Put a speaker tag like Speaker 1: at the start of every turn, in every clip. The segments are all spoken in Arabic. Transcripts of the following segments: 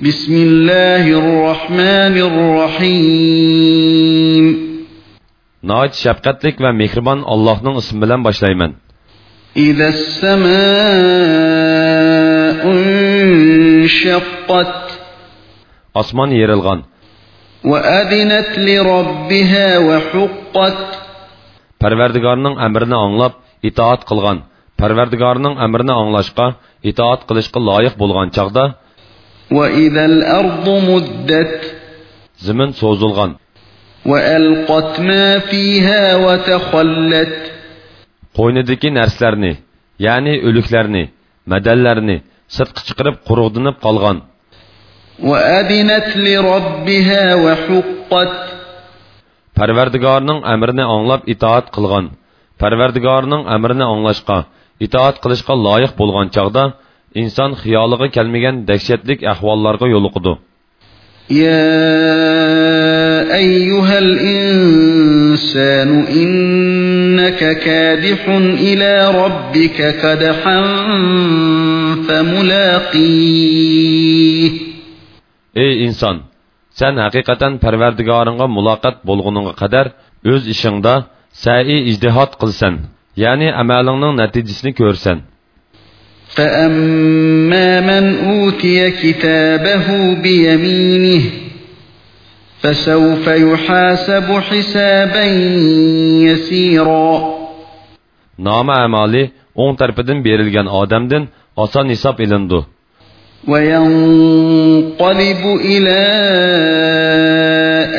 Speaker 1: بسم الله الرحمن الرحيم
Speaker 2: Nəhayət şəfqətlik və mehriban Allah'ın ismi bilan başlayman.
Speaker 1: إذا السماء انشقت
Speaker 2: Osmon yerilgan,
Speaker 1: وأذنت لربها وحقت
Speaker 2: Parvardigorning amrini anglab itoat qilgan, Parvardigorning amrini anglashqa, itoat qilishga loyiq bo'lgan chaqda
Speaker 1: وإذا الأرض مدت
Speaker 2: zimin so'zilgan,
Speaker 1: وألقت ما فيها وتخلت
Speaker 2: qo'ynidagi narsalarni, ya'ni o'liklarni, madallarni sirtqa chiqarib quruqdinib qolgan.
Speaker 1: وأذنت لربها وحقت
Speaker 2: Parvardigorning amrini anglab itoat qilgan, Parvardigorning amrini anglashqa, itoat qilishga loyiq bo'lgan chaqda inson xiyoliga kelmagan dahshatlik ahvollarga yo'liqidi.
Speaker 1: يا أيها الإنسان إنك كادح إلى ربك كدحا فملاقيه
Speaker 2: Ey inson, sen haqiqatan Parvardigoringga muloqot bo'lguningga qadar o'z ishingda sa'i ijtihod qilsan, ya'ni amalingning natijasini ko'rsan.
Speaker 1: فأما من أوتي كتابه بيمينه فسوف يحاسب حسابا يسيرا
Speaker 2: نعم أعمالي اون تربدن بيرلغن آدمدن آسان حساب إلندو.
Speaker 1: وينقلب إلى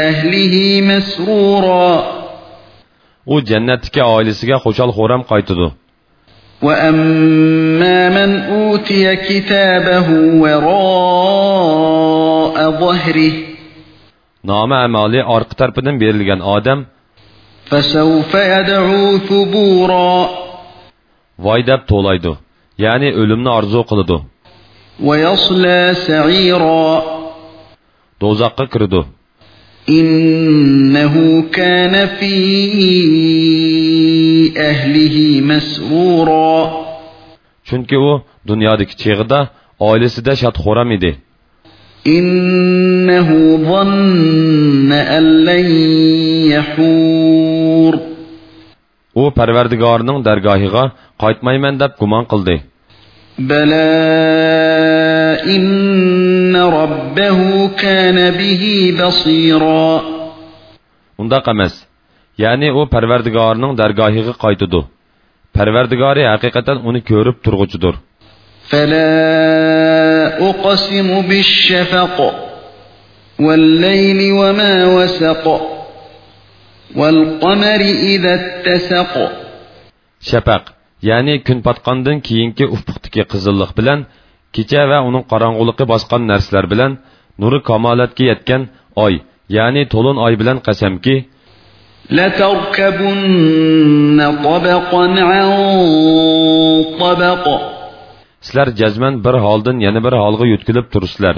Speaker 1: أهله مسرورا
Speaker 2: أو جنتك آيلسك خوشال خورم قايتدو
Speaker 1: وأما من أوتي كتابه وراء ظهره
Speaker 2: نام أعمالي أرق تربدن بيرلغن آدم.
Speaker 1: فسوف يدعو ثبورا
Speaker 2: وايدب تولايدو يعني ölümünü arzu kılıdı.
Speaker 1: ويصلى سعيرا
Speaker 2: دوزاققا كردو
Speaker 1: إنه كان في أهله مسرورا
Speaker 2: Chunki u dunyodagi cheg'ida oilasida shadxo'ram edi.
Speaker 1: إنه ظن أن لن يحور
Speaker 2: U Parvardigorining dargohiga qaytmayman deb gumon qildi.
Speaker 1: بلى إن ربه كان به بصيرا
Speaker 2: Undaq emas. Ya'ni u Parvardigorining dargohiga qaytidi. Parvardigori haqiqatan uni ko'rib turg'uchidir.
Speaker 1: فلا أقسم بالشفق والليل وما وسق والقمر إذا اتسق
Speaker 2: Shafaq, ya'ni kun patqandan keyingi ufqdagi qizillik bilan kecha va uning qorong'uligi bosgan narsalar bilan nuri kamolatga yetgan oy, ya'ni to'lin oy bilan qasamki,
Speaker 1: لتركبن طبقا عن طبق
Speaker 2: sizlar jazman bir holdan yana bir holga yutkilib tursizlar.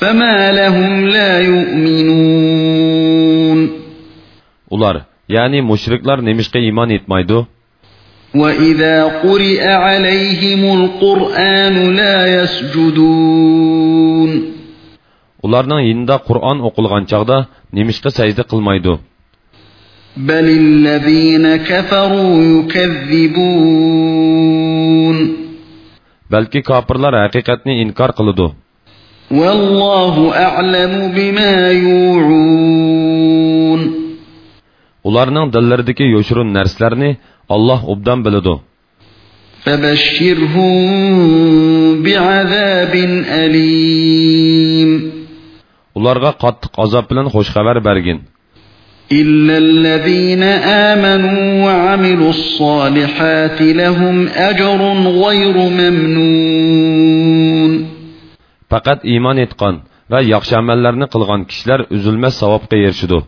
Speaker 1: فما لهم لا يؤمنون
Speaker 2: Ular, ya'ni mushriklar nemishqa iymon etmaydi?
Speaker 1: وإذا قرئ عليهم القرآن لا يسجدون
Speaker 2: Ularning yinida Qur'on o'qilgan chaqda nemishqa sajda qilmaydi?
Speaker 1: بل الذين كفروا يكذبون
Speaker 2: Balki kofirlar haqiqatni inkor qiladi.
Speaker 1: والله أعلم بما يوعون
Speaker 2: Ularning dillaridagi yo'shirun narsalarni Alloh obdan biladi.
Speaker 1: فبشرهم بعذاب أليم
Speaker 2: Ularga qattiq azob bilan xush xabar bergin.
Speaker 1: إلا الذين آمنوا وعملوا الصالحات لهم أجر غير ممنون
Speaker 2: فقط إيمان إتقان ve yakşamellerini kılgan kişiler üzülmez savap kıyırşıdır.